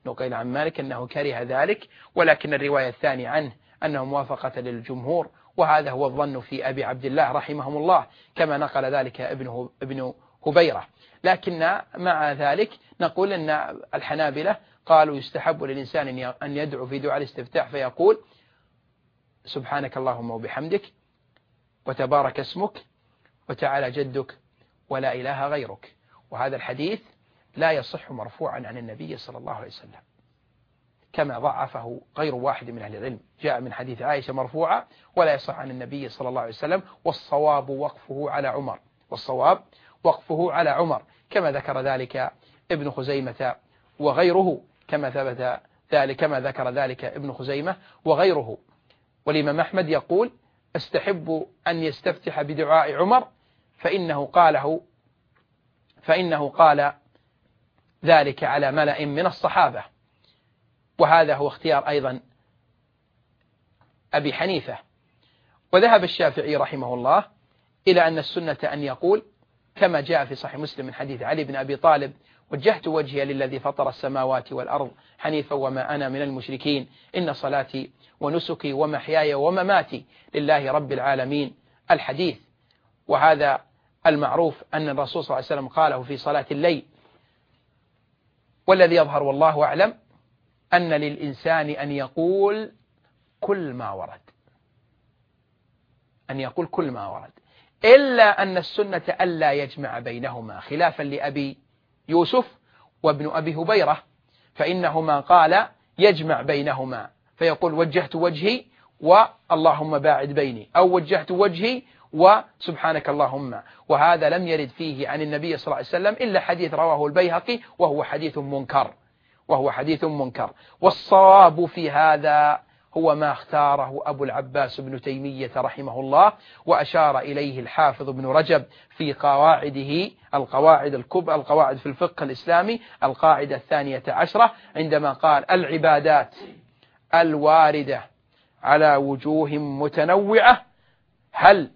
B: نقل عن مالك أنه كره ذلك ولكن الرواية الثانية عنه أنه موافقة للجمهور وهذا هو الظن في أبي عبد الله رحمهم الله كما نقل ذلك ابن ابن هبيرة. لكن مع ذلك نقول أن الحنابلة قالوا يستحب للإنسان أن يدعو في دعاء الاستفتاح فيقول سبحانك اللهم وبحمدك وتبارك اسمك وتعالى جدك ولا إله غيرك. وهذا الحديث لا يصح مرفوعا عن النبي صلى الله عليه وسلم كما ضعفه غير واحد من أهل العلم. جاء من حديث عائشة مرفوعة ولا يصح عن النبي صلى الله عليه وسلم والصواب وقفه على عمر والصواب وقفه على عمر. كما ذكر ذلك ابن خزيمة وغيره كما ثبت ذلك كما ذكر ذلك ابن خزيمة وغيره. والإمام أحمد يقول أستحب أن يستفتح بدعاء عمر؟ فإنه قاله فإنه قال ذلك على ملأ من الصحابة. وهذا هو اختيار أيضا أبي حنيفة. وذهب الشافعي رحمه الله إلى أن السنة أن يقول كما جاء في صحيح مسلم من حديث علي بن أبي طالب وجهت وجهي للذي فطر السماوات والأرض حنيفا وما أنا من المشركين. إن صلاتي ونسكي ومحياي ومماتي لله رب العالمين. الحديث. وهذا المعروف أن الرسول صلى الله عليه وسلم قاله في صلاة الليل والذي يظهر والله أعلم أن للإنسان أن يقول كل ما ورد. أن يقول كل ما ورد. إلا أن السنة ألا يجمع بينهما خلافا لأبي يوسف وابن أبي هبيرة فإنهما قال يجمع بينهما فيقول وجهت وجهي واللهم باعد بيني أو وجهت وجهي وسبحانك اللهم. وهذا لم يرد فيه عن النبي صلى الله عليه وسلم إلا حديث رواه البيهقي وهو حديث منكر. وهو حديث منكر. والصواب في هذا هو ما اختاره أبو العباس بن تيمية رحمه الله وأشار إليه الحافظ بن رجب في قواعده القواعد الكبرى القواعد في الفقه الإسلامي القاعدة الثانية عشرة عندما قال العبادات الواردة على وجوه متنوعة هل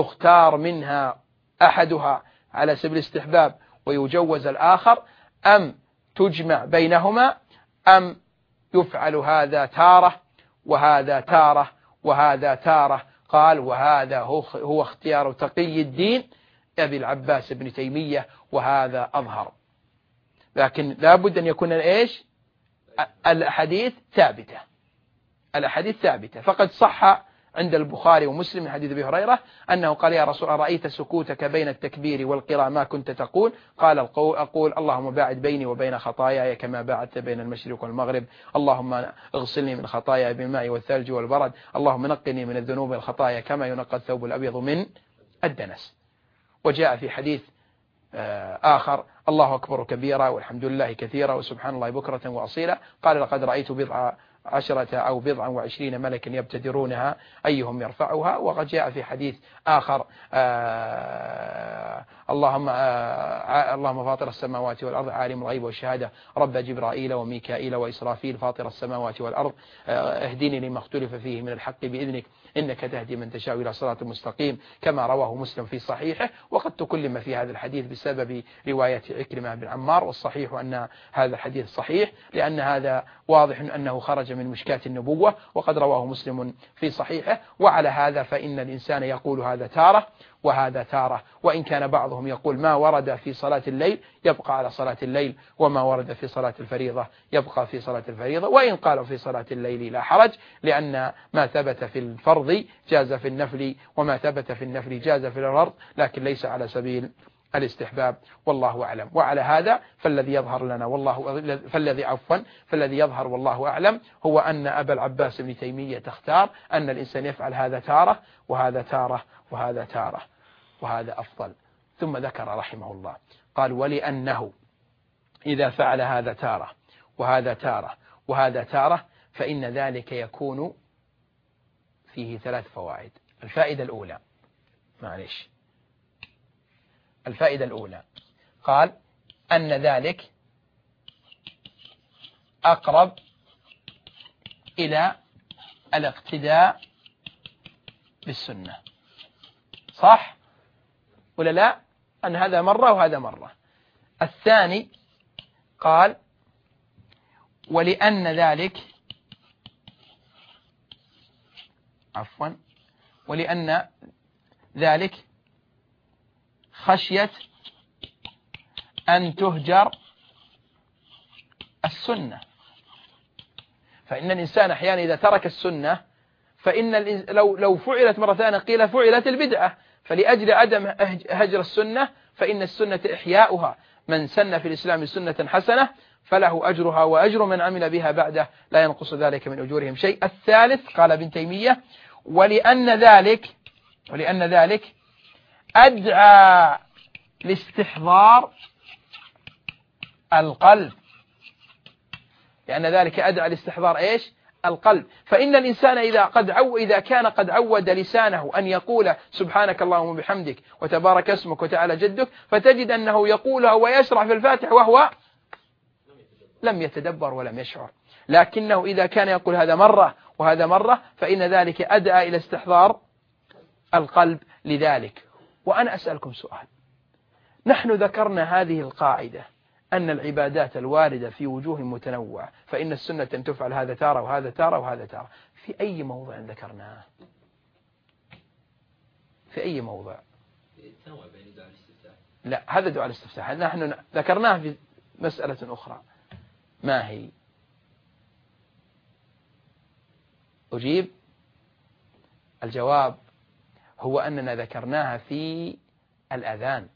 B: يختار منها أحدها على سبيل الاستحباب ويجوز الآخر أم تجمع بينهما أم يفعل هذا تارة وهذا تارة وهذا تارة. قال وهذا هو اختيار تقي الدين أبي العباس بن تيمية وهذا أظهر. لكن لابد أن يكون إيش؟ الأحاديث ثابتة. الأحاديث ثابتة. فقد صح عند البخاري ومسلم من حديث أبي هريرة أنه قال يا رسول أرأيت سكوتك بين التكبير والقراءة؟ ما كنت تقول؟ قال أقول اللهم باعد بيني وبين خطاياي كما باعدت بين المشرق والمغرب. اللهم اغسلني من خطاياي بالماء والثلج والبرد. اللهم نقني من الذنوب والخطايا كما ينقى الثوب الأبيض من الدنس. وجاء في حديث آه، آخر الله أكبر كبيرا والحمد لله كثيرا وسبحان الله بكرة وأصيلا. قال لقد رأيت بضع عشرة أو بضعا وعشرين ملكا يبتدرونها أيهم يرفعها؟ وقد جاء في حديث آخر آه اللهم آه اللهم فاطر السماوات والأرض عالم الغيب والشهادة. رب جبرائيل وميكائيل وإسرافيل فاطر السماوات والأرض. آه اهدني لما اختلف فيه من الحق بإذنك. إنك تهدي من تشاء إلى صراط مستقيم كما رواه مسلم في صحيحه. وقد تكلم في هذا الحديث بسبب رواية عكرمة بن عمار والصحيح أن هذا الحديث صحيح لأن هذا واضح أنه خرج من مشكاة النبوة وقد رواه مسلم في صحيحه. وعلى هذا فإن الإنسان يقول هذا تارة. وهذا تارة. وإن كان بعضهم يقول ما ورد في صلاة الليل يبقى على صلاة الليل وما ورد في صلاة الفريضة يبقى في صلاة الفريضة. وإن قالوا في صلاة الليل لا حرج لأن ما ثبت في الفرض جاز في النفل وما ثبت في النفل جاز في الفرض لكن ليس على سبيل الاستحباب والله أعلم. وعلى هذا فالذي يظهر لنا والله فالذي عفوا فالذي يظهر والله أعلم هو أن أبا العباس بن تيمية تختار أن الإنسان يفعل هذا تارة وهذا تارة وهذا تارة وهذا أفضل. ثم ذكر رحمه الله قال ولأنه إذا فعل هذا تارة وهذا تارة وهذا تارة فإن ذلك يكون فيه ثلاث فوائد. الفائدة الأولى معلش الفائدة الأولى. قال أن ذلك أقرب إلى الاقتداء بالسنة. صح ولا لا؟ أن هذا مرة وهذا مرة. الثاني قال ولأن ذلك عفوا ولأن ذلك خشية أن تهجر السنة. فإن الإنسان أحيانا إذا ترك السنة فإن لو لو فعلت مرة ثانية قيل فعلت البدعة فلأجل عدم هجر السنة فإن السنة إحياؤها. من سن في الإسلام سنة حسنة فله أجرها وأجر من عمل بها بعده لا ينقص ذلك من أجورهم شيء الثالث قال ابن تيمية ولأن ذلك ولأن ذلك أدعى لاستحضار القلب. لأن ذلك أدعى لاستحضار إيش؟ القلب. فإن الإنسان إذا قد عو إذا كان قد عود لسانه أن يقول سبحانك اللهم وبحمدك وتبارك اسمك وتعالى جدك فتجد أنه يقولها ويشرع في الفاتح وهو لم يتدبر ولم يشعر. لكنه إذا كان يقول هذا مرة وهذا مرة فإن ذلك أدعى إلى استحضار القلب لذلك. وأنا أسألكم سؤال. نحن ذكرنا هذه القاعدة أن العبادات الواردة في وجوه متنوعة فإن السنة أن تفعل هذا تارة وهذا تارة وهذا تارة. في أي موضع ذكرناه؟ في أي موضع؟ لا هذا دعاء الاستفتاح. نحن ذكرناه في مسألة أخرى. ما هي؟ أجيب؟ الجواب؟ هو أننا ذكرناها في الأذان.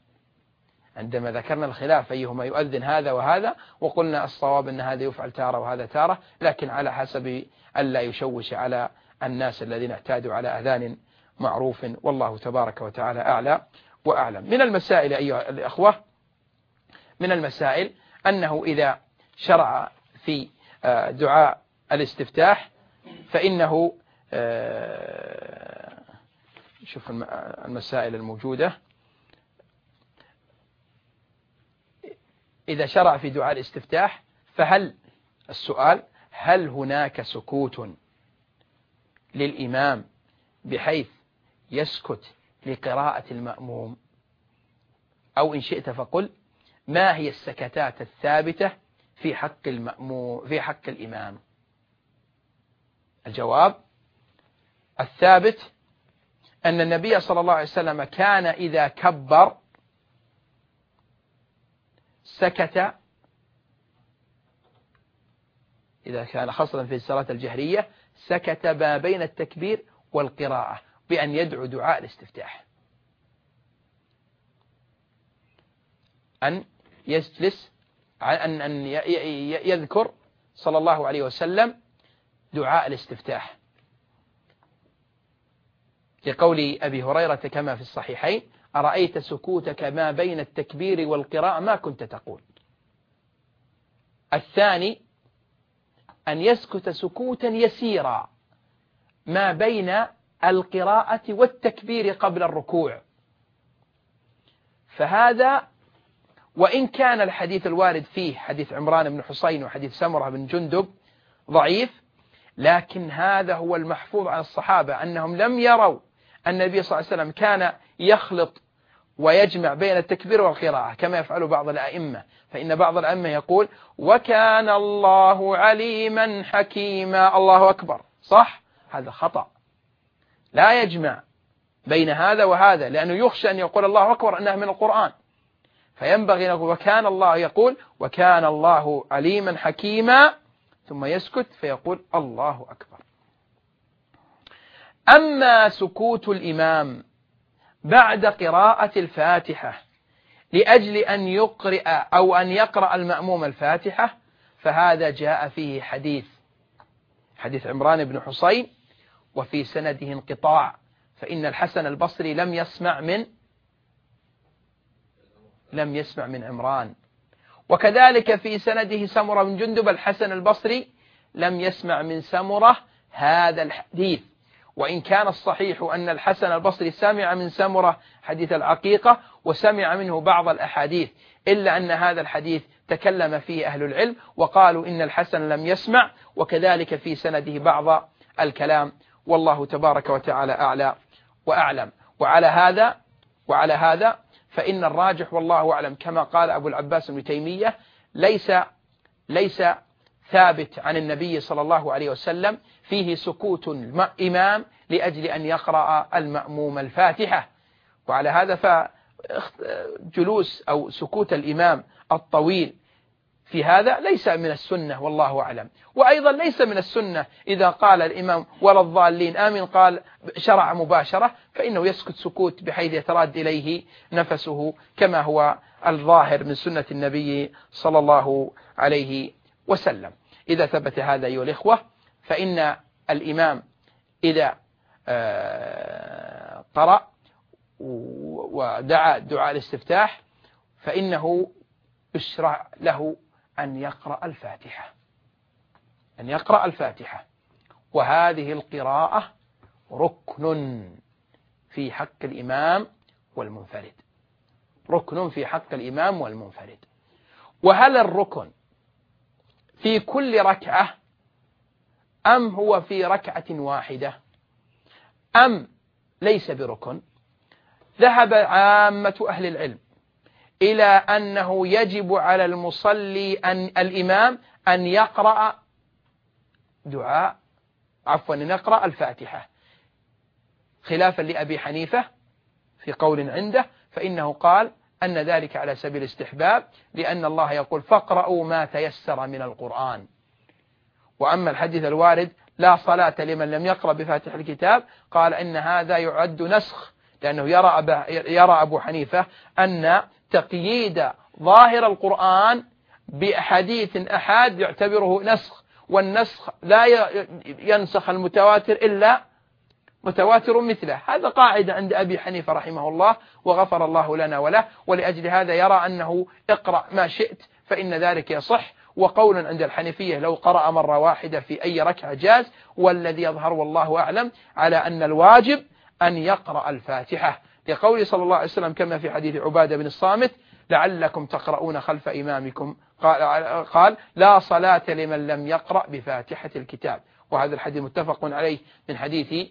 B: عندما ذكرنا الخلاف أيهما يؤذن هذا وهذا وقلنا الصواب أن هذا يفعل تارة وهذا تارة لكن على حسب ألا يشوش على الناس الذين اعتادوا على أذان معروف. والله تبارك وتعالى أعلى وأعلم. من المسائل أيها الأخوة من المسائل أنه إذا شرع في آه، دعاء الاستفتاح فإنه آه، شوف المسائل الموجودة. إذا شرع في دعاء الاستفتاح فهل السؤال هل هناك سكوت للإمام بحيث يسكت لقراءة المأموم؟ أو إن شئت فقل ما هي السكتات الثابتة في حق المأموم في حق الإمام؟ الجواب الثابت أن النبي صلى الله عليه وسلم كان إذا كبر سكت إذا كان خاصة في الصلاة الجهرية سكت ما بين التكبير والقراءة بأن يدعو دعاء الاستفتاح. أن يجلس أن أن يذكر صلى الله عليه وسلم دعاء الاستفتاح. لقول أبي هريرة كما في الصحيحين أرأيت سكوتك ما بين التكبير والقراءة؟ ما كنت تقول. الثاني أن يسكت سكوتا يسيرا ما بين القراءة والتكبير قبل الركوع. فهذا وإن كان الحديث الوارد فيه حديث عمران بن حسين وحديث سمرة بن جندب ضعيف لكن هذا هو المحفوظ عن الصحابة أنهم لم يروا النبي صلى الله عليه وسلم كان يخلط ويجمع بين التكبير والقراءة كما يفعل بعض الأئمة. فإن بعض الأئمة يقول وكان الله عليما حكيما. الله أكبر. صح؟ هذا خطأ. لا يجمع بين هذا وهذا لأنه يخشى أن يقول الله أكبر أنها من القرآن. فينبغي أن يقول وكان الله يقول وكان الله عليما حكيما. ثم يسكت فيقول الله أكبر. أما سكوت الإمام بعد قراءة الفاتحة لأجل أن يقرأ أو أن يقرأ المأموم الفاتحة فهذا جاء فيه حديث حديث عمران بن حصين وفي سنده انقطاع فإن الحسن البصري لم يسمع من لم يسمع من عمران. وكذلك في سنده سمرة بن جندب الحسن البصري لم يسمع من سمرة هذا الحديث. وإن كان الصحيح أن الحسن البصري سمع من سمرة حديث العقيقة وسمع منه بعض الأحاديث إلا أن هذا الحديث تكلم فيه أهل العلم وقالوا إن الحسن لم يسمع وكذلك في سنده بعض الكلام. والله تبارك وتعالى أعلى وأعلم. وعلى هذا وعلى هذا فإن الراجح والله أعلم. كما قال أبو العباس ابن تيمية ليس ليس ثابت عن النبي صلى الله عليه وسلم فيه سكوت الإمام لأجل أن يقرأ المأموم الفاتحة. وعلى هذا فجلوس أو سكوت الإمام الطويل في هذا ليس من السنة والله أعلم. وأيضا ليس من السنة إذا قال الإمام ولا الضالين آمين قال شرع مباشرة فإنه يسكت سكوت بحيث يتراد إليه نفسه كما هو الظاهر من سنة النبي صلى الله عليه وسلم. إذا ثبت هذا أيها الإخوة فإن الإمام إذا آه، قرأ ودعا دعاء الاستفتاح فإنه يشرع له أن يقرأ الفاتحة أن يقرأ الفاتحة. وهذه القراءة ركن في حق الإمام والمنفرد. ركن في حق الإمام والمنفرد. وهل الركن في كل ركعة أم هو في ركعة واحدة؟ أم ليس بركن. ذهب عامة أهل العلم إلى أنه يجب على المصلي أن الإمام أن يقرأ دعاء عفوا أن يقرأ الفاتحة. خلافا لأبي حنيفة في قول عنده فإنه قال أن ذلك على سبيل الاستحباب لأن الله يقول فاقرأوا ما تيسر من القرآن. وأما الحديث الوارد لا صلاة لمن لم يقرأ بفاتح الكتاب قال إن هذا يعد نسخ لأنه يرى, أبا يرى أبو حنيفة أن تقييد ظاهر القرآن بأحاديث أحاد يعتبره نسخ والنسخ لا ينسخ المتواتر إلا متواتر مثله. هذا قاعدة عند أبي حنيفة رحمه الله وغفر الله لنا وله ولأجل هذا يرى أنه اقرأ ما شئت فإن ذلك يصح. وقول عند الحنفية لو قرأ مرة واحدة في أي ركعة جاز والذي يظهر والله أعلم على أن الواجب أن يقرأ الفاتحة. لقول صلى الله عليه وسلم كما في حديث عبادة بن الصامت لعلكم تقرؤون خلف إمامكم. قال, قال لا صلاة لمن لم يقرأ بفاتحة الكتاب. وهذا الحديث متفق عليه من حديث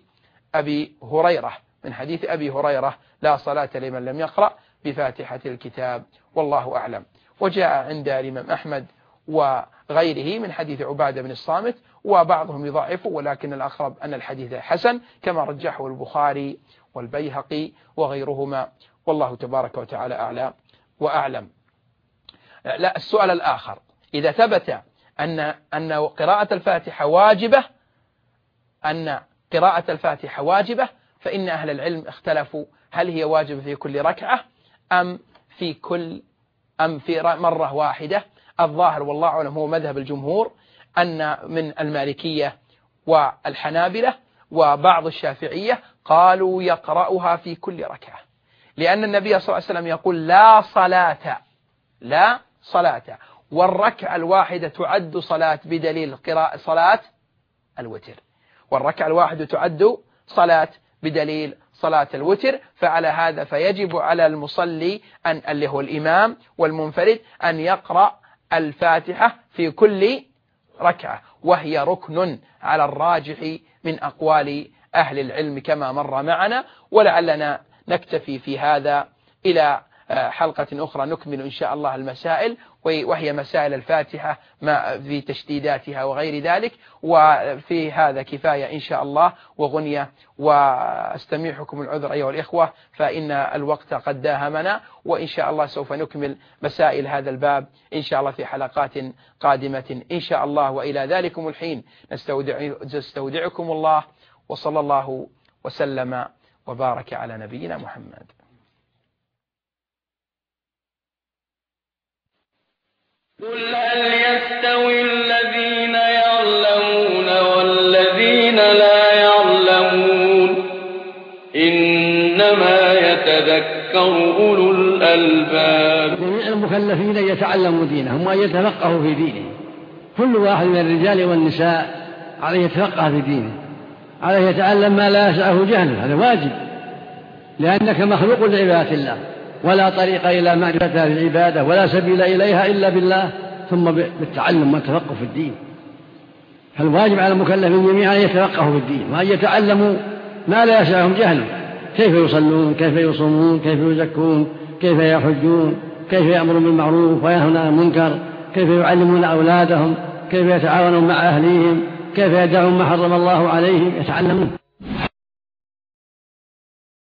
B: أبي هريرة. من حديث أبي هريرة لا صلاة لمن لم يقرأ بفاتحة الكتاب. والله أعلم. وجاء عند الإمام أحمد وغيره من حديث عبادة بن الصامت وبعضهم يضعف ولكن الأقرب أن الحديث حسن كما رجحه البخاري والبيهقي وغيرهما. والله تبارك وتعالى أعلى وأعلم. لا السؤال الآخر. إذا ثبت أن أن قراءة الفاتحة واجبة أن قراءة الفاتحة واجبة فإن أهل العلم اختلفوا هل هي واجبة في كل ركعة أم في كل أم في مرة واحدة. الظاهر والله أعلم هو مذهب الجمهور أن من المالكية والحنابلة وبعض الشافعية قالوا يقرأها في كل ركعة. لأن النبي صلى الله عليه وسلم يقول لا صلاة لا صلاة. والركعة الواحدة تعد صلاة بدليل قراءة صلاة الوتر. والركعة الواحدة تعد صلاة بدليل صلاة الوتر. فعلى هذا فيجب على المصلي أن اللي هو الإمام والمنفرد أن يقرأ الفاتحة في كل ركعة وهي ركن على الراجح من أقوال أهل العلم كما مر معنا ولعلنا نكتفي في هذا إلى حلقة أخرى نكمل إن شاء الله المسائل وهي مسائل الفاتحة ما في تشديداتها وغير ذلك وفي هذا كفاية إن شاء الله وغنية وأستميحكم العذر أيها الإخوة فإن الوقت قد داهمنا وإن شاء الله سوف نكمل مسائل هذا الباب إن شاء الله في حلقات قادمة إن شاء الله. وإلى ذلكم الحين نستودع نستودعكم الله وصلى الله وسلم وبارك على نبينا محمد.
C: قل هل يستوي الذين يعلمون والذين لا يعلمون إنما يتذكر أولو الألباب
A: جميع المكلفين يتعلموا دينهم وأن يتفقهوا في دينهم. كل واحد من الرجال والنساء عليه يتفقه في دينه عليه يتعلم ما لا يسعه جهله هذا واجب لأنك مخلوق لعبادة الله. ولا طريق إلى معرفة العبادة ولا سبيل إليها إلا بالله ثم بالتعلم والتفقه في الدين. فالواجب على المكلفين جميعا أن يتفقهوا في الدين وأن يتعلموا ما لا يسعهم جهله كيف يصلون؟ كيف يصومون؟ كيف يزكون؟ كيف يحجون؟ كيف يأمرون بالمعروف وينهون عن المنكر؟ كيف يعلمون أولادهم؟ كيف يتعاونون مع أهليهم؟ كيف يدعون ما حرم الله عليهم؟ يتعلمون.